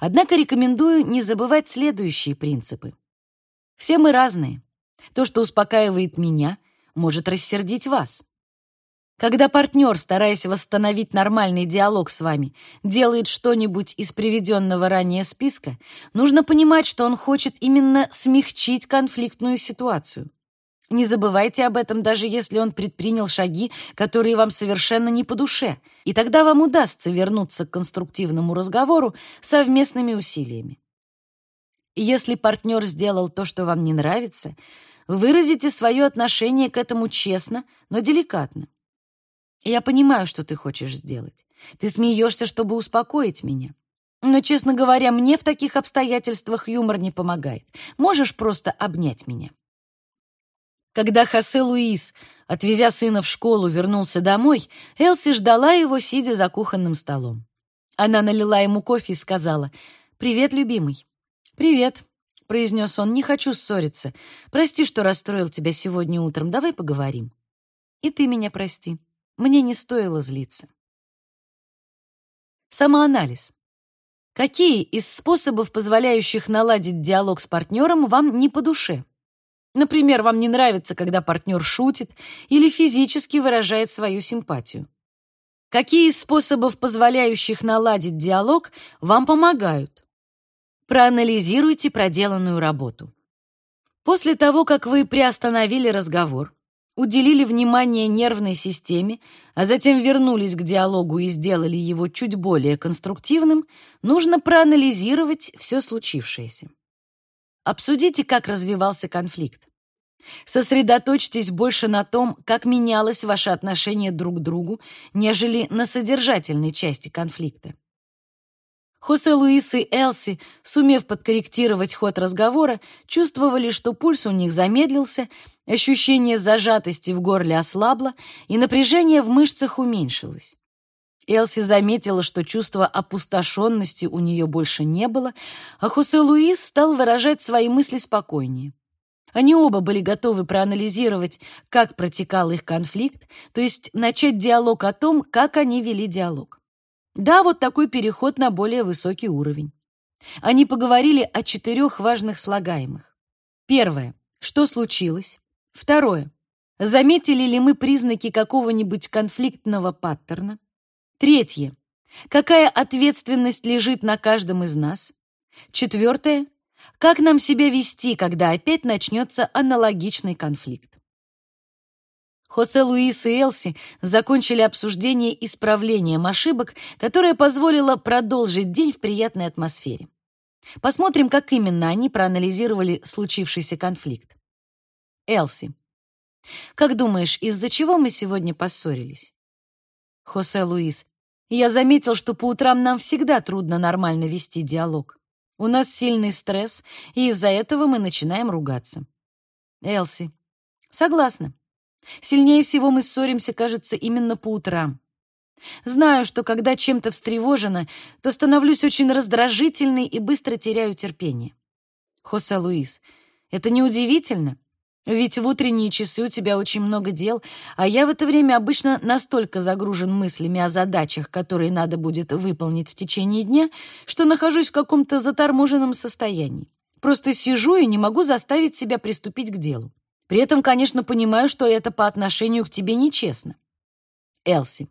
S1: Однако рекомендую не забывать следующие принципы. Все мы разные. То, что успокаивает меня, может рассердить вас. Когда партнер, стараясь восстановить нормальный диалог с вами, делает что-нибудь из приведенного ранее списка, нужно понимать, что он хочет именно смягчить конфликтную ситуацию. Не забывайте об этом, даже если он предпринял шаги, которые вам совершенно не по душе, и тогда вам удастся вернуться к конструктивному разговору совместными усилиями. Если партнер сделал то, что вам не нравится, выразите свое отношение к этому честно, но деликатно. Я понимаю, что ты хочешь сделать. Ты смеешься, чтобы успокоить меня. Но, честно говоря, мне в таких обстоятельствах юмор не помогает. Можешь просто обнять меня. Когда Хосе Луис, отвезя сына в школу, вернулся домой, Элси ждала его, сидя за кухонным столом. Она налила ему кофе и сказала, «Привет, любимый». «Привет», — произнес он, — «не хочу ссориться. Прости, что расстроил тебя сегодня утром. Давай поговорим». «И ты меня прости». Мне не стоило злиться. Самоанализ. Какие из способов, позволяющих наладить диалог с партнером, вам не по душе? Например, вам не нравится, когда партнер шутит или физически выражает свою симпатию. Какие из способов, позволяющих наладить диалог, вам помогают? Проанализируйте проделанную работу. После того, как вы приостановили разговор, уделили внимание нервной системе, а затем вернулись к диалогу и сделали его чуть более конструктивным, нужно проанализировать все случившееся. Обсудите, как развивался конфликт. Сосредоточьтесь больше на том, как менялось ваше отношение друг к другу, нежели на содержательной части конфликта. Хосе Луис и Элси, сумев подкорректировать ход разговора, чувствовали, что пульс у них замедлился, ощущение зажатости в горле ослабло, и напряжение в мышцах уменьшилось. Элси заметила, что чувства опустошенности у нее больше не было, а Хосе Луис стал выражать свои мысли спокойнее. Они оба были готовы проанализировать, как протекал их конфликт, то есть начать диалог о том, как они вели диалог. Да, вот такой переход на более высокий уровень. Они поговорили о четырех важных слагаемых. Первое. Что случилось? Второе. Заметили ли мы признаки какого-нибудь конфликтного паттерна? Третье. Какая ответственность лежит на каждом из нас? Четвертое. Как нам себя вести, когда опять начнется аналогичный конфликт? Хосе Луис и Элси закончили обсуждение исправлением ошибок, которое позволило продолжить день в приятной атмосфере. Посмотрим, как именно они проанализировали случившийся конфликт. Элси. Как думаешь, из-за чего мы сегодня поссорились? Хосе Луис. Я заметил, что по утрам нам всегда трудно нормально вести диалог. У нас сильный стресс, и из-за этого мы начинаем ругаться. Элси. Согласна. Сильнее всего мы ссоримся, кажется, именно по утрам. Знаю, что когда чем-то встревожена, то становлюсь очень раздражительной и быстро теряю терпение. Хосе Луис, это неудивительно, ведь в утренние часы у тебя очень много дел, а я в это время обычно настолько загружен мыслями о задачах, которые надо будет выполнить в течение дня, что нахожусь в каком-то заторможенном состоянии. Просто сижу и не могу заставить себя приступить к делу. При этом, конечно, понимаю, что это по отношению к тебе нечестно. Элси,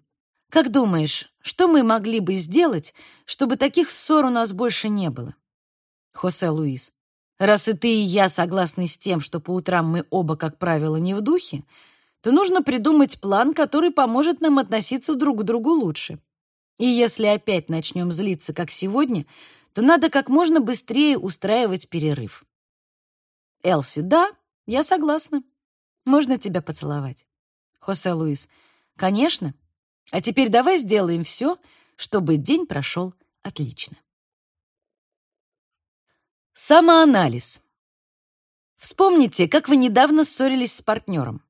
S1: как думаешь, что мы могли бы сделать, чтобы таких ссор у нас больше не было? Хосе Луис, раз и ты, и я согласны с тем, что по утрам мы оба, как правило, не в духе, то нужно придумать план, который поможет нам относиться друг к другу лучше. И если опять начнем злиться, как сегодня, то надо как можно быстрее устраивать перерыв. Элси, да, я согласна. Можно тебя поцеловать? Хосе Луис. Конечно. А теперь давай сделаем все, чтобы день прошел отлично. Самоанализ. Вспомните, как вы недавно ссорились с партнером.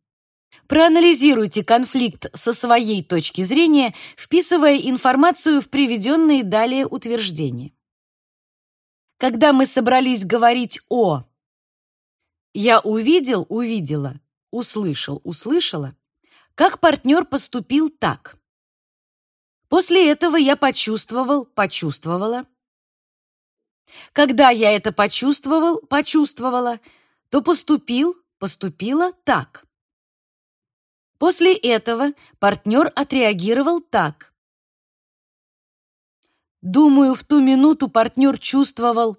S1: Проанализируйте конфликт со своей точки зрения, вписывая информацию в приведенные далее утверждения. Когда мы собрались говорить о я увидел, увидела, услышал, услышала, как партнер поступил так. После этого я почувствовал, почувствовала. Когда я это почувствовал, почувствовала, то поступил, поступила так. После этого партнер отреагировал так. Думаю, в ту минуту партнер чувствовал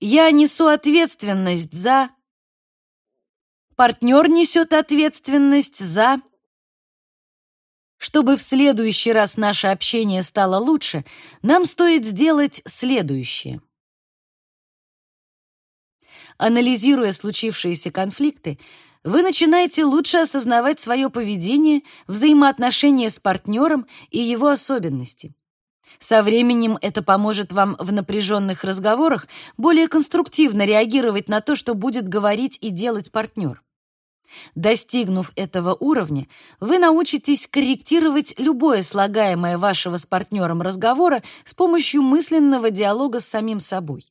S1: «Я несу ответственность за...» Партнер несет ответственность за... Чтобы в следующий раз наше общение стало лучше, нам стоит сделать следующее. Анализируя случившиеся конфликты, вы начинаете лучше осознавать свое поведение, взаимоотношения с партнером и его особенности. Со временем это поможет вам в напряженных разговорах более конструктивно реагировать на то, что будет говорить и делать партнер. Достигнув этого уровня, вы научитесь корректировать любое слагаемое вашего с партнером разговора с помощью мысленного диалога с самим собой.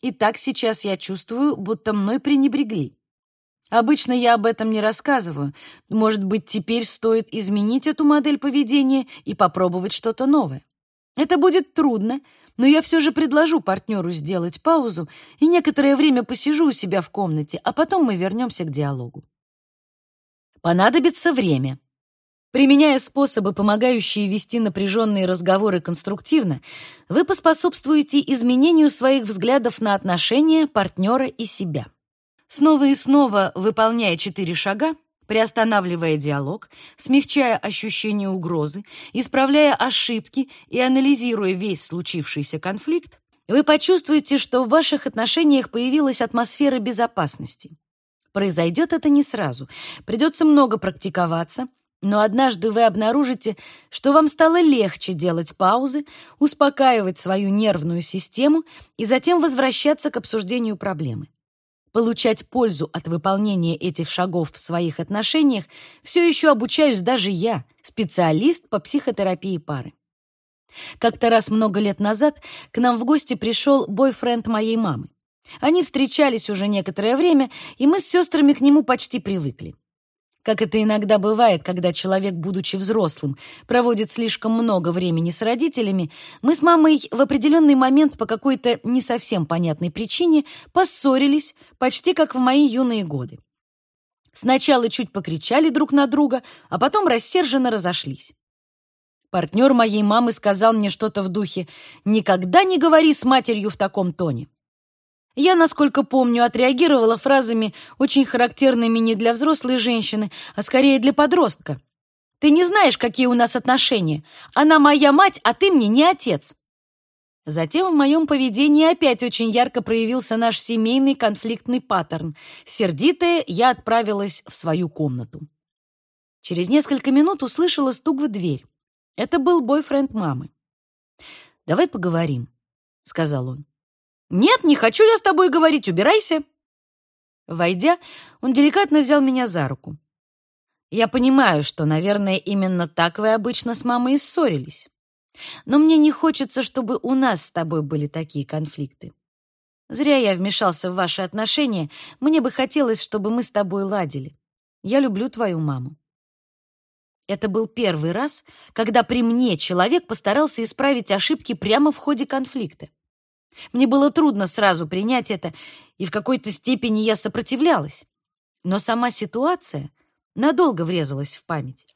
S1: И так сейчас я чувствую, будто мной пренебрегли. Обычно я об этом не рассказываю. Может быть, теперь стоит изменить эту модель поведения и попробовать что-то новое. Это будет трудно, но я все же предложу партнеру сделать паузу и некоторое время посижу у себя в комнате, а потом мы вернемся к диалогу. Понадобится время. Применяя способы, помогающие вести напряженные разговоры конструктивно, вы поспособствуете изменению своих взглядов на отношения партнера и себя. Снова и снова выполняя четыре шага, приостанавливая диалог, смягчая ощущение угрозы, исправляя ошибки и анализируя весь случившийся конфликт, вы почувствуете, что в ваших отношениях появилась атмосфера безопасности. Произойдет это не сразу, придется много практиковаться, но однажды вы обнаружите, что вам стало легче делать паузы, успокаивать свою нервную систему и затем возвращаться к обсуждению проблемы. Получать пользу от выполнения этих шагов в своих отношениях все еще обучаюсь даже я, специалист по психотерапии пары. Как-то раз много лет назад к нам в гости пришел бойфренд моей мамы. Они встречались уже некоторое время, и мы с сестрами к нему почти привыкли. Как это иногда бывает, когда человек, будучи взрослым, проводит слишком много времени с родителями, мы с мамой в определенный момент по какой-то не совсем понятной причине поссорились, почти как в мои юные годы. Сначала чуть покричали друг на друга, а потом рассерженно разошлись. Партнер моей мамы сказал мне что-то в духе «Никогда не говори с матерью в таком тоне». Я, насколько помню, отреагировала фразами, очень характерными не для взрослой женщины, а скорее для подростка. «Ты не знаешь, какие у нас отношения. Она моя мать, а ты мне не отец». Затем в моем поведении опять очень ярко проявился наш семейный конфликтный паттерн. Сердитая, я отправилась в свою комнату. Через несколько минут услышала стук в дверь. Это был бойфренд мамы. «Давай поговорим», — сказал он. «Нет, не хочу я с тобой говорить, убирайся!» Войдя, он деликатно взял меня за руку. Я понимаю, что, наверное, именно так вы обычно с мамой и ссорились. Но мне не хочется, чтобы у нас с тобой были такие конфликты. Зря я вмешался в ваши отношения. Мне бы хотелось, чтобы мы с тобой ладили. Я люблю твою маму. Это был первый раз, когда при мне человек постарался исправить ошибки прямо в ходе конфликта. Мне было трудно сразу принять это, и в какой-то степени я сопротивлялась. Но сама ситуация надолго врезалась в память.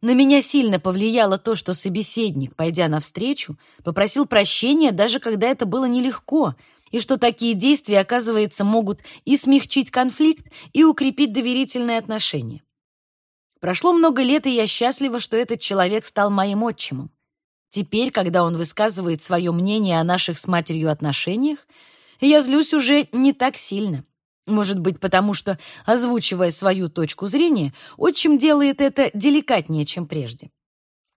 S1: На меня сильно повлияло то, что собеседник, пойдя навстречу, попросил прощения, даже когда это было нелегко, и что такие действия, оказывается, могут и смягчить конфликт, и укрепить доверительные отношения. Прошло много лет, и я счастлива, что этот человек стал моим отчимом. Теперь, когда он высказывает свое мнение о наших с матерью отношениях, я злюсь уже не так сильно. Может быть, потому что, озвучивая свою точку зрения, отчим делает это деликатнее, чем прежде.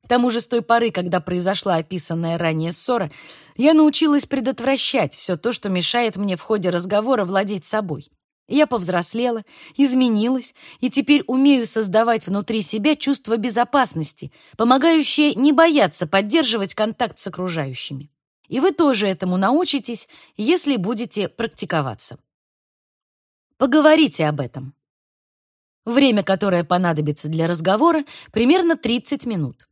S1: К тому же с той поры, когда произошла описанная ранее ссора, я научилась предотвращать все то, что мешает мне в ходе разговора владеть собой. Я повзрослела, изменилась и теперь умею создавать внутри себя чувство безопасности, помогающее не бояться поддерживать контакт с окружающими. И вы тоже этому научитесь, если будете практиковаться. Поговорите об этом. Время, которое понадобится для разговора, примерно 30 минут.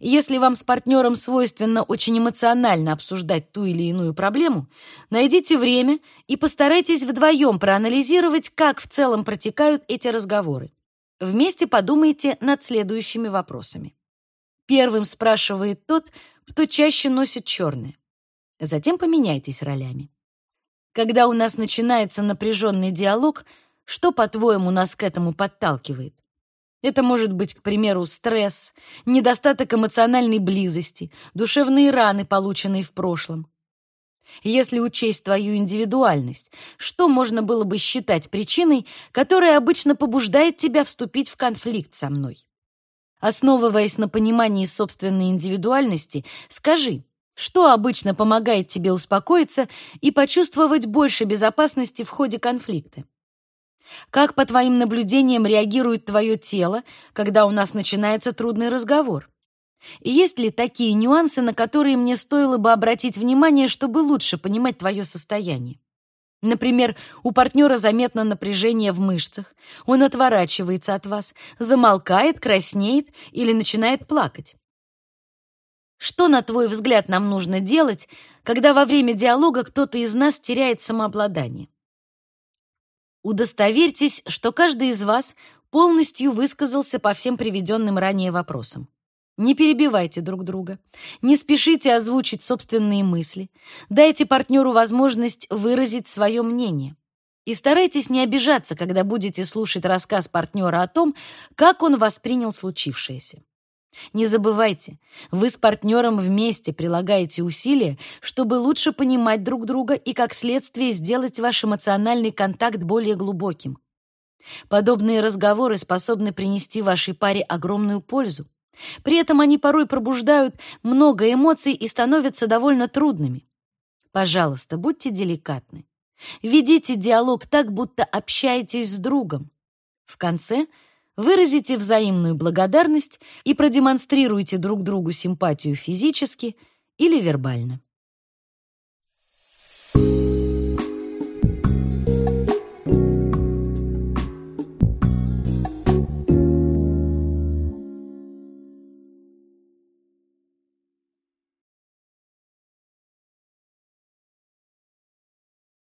S1: Если вам с партнером свойственно очень эмоционально обсуждать ту или иную проблему, найдите время и постарайтесь вдвоем проанализировать, как в целом протекают эти разговоры. Вместе подумайте над следующими вопросами. Первым спрашивает тот, кто чаще носит черное. Затем поменяйтесь ролями. Когда у нас начинается напряженный диалог, что, по-твоему, нас к этому подталкивает? Это может быть, к примеру, стресс, недостаток эмоциональной близости, душевные раны, полученные в прошлом. Если учесть твою индивидуальность, что можно было бы считать причиной, которая обычно побуждает тебя вступить в конфликт со мной? Основываясь на понимании собственной индивидуальности, скажи, что обычно помогает тебе успокоиться и почувствовать больше безопасности в ходе конфликта? Как, по твоим наблюдениям, реагирует твое тело, когда у нас начинается трудный разговор? Есть ли такие нюансы, на которые мне стоило бы обратить внимание, чтобы лучше понимать твое состояние? Например, у партнера заметно напряжение в мышцах, он отворачивается от вас, замолкает, краснеет или начинает плакать. Что, на твой взгляд, нам нужно делать, когда во время диалога кто-то из нас теряет самообладание? Удостоверьтесь, что каждый из вас полностью высказался по всем приведенным ранее вопросам. Не перебивайте друг друга, не спешите озвучить собственные мысли, дайте партнеру возможность выразить свое мнение. И старайтесь не обижаться, когда будете слушать рассказ партнера о том, как он воспринял случившееся. Не забывайте, вы с партнером вместе прилагаете усилия, чтобы лучше понимать друг друга и, как следствие, сделать ваш эмоциональный контакт более глубоким. Подобные разговоры способны принести вашей паре огромную пользу. При этом они порой пробуждают много эмоций и становятся довольно трудными. Пожалуйста, будьте деликатны. Ведите диалог так, будто общаетесь с другом. В конце – выразите взаимную благодарность и продемонстрируйте друг другу симпатию физически или вербально.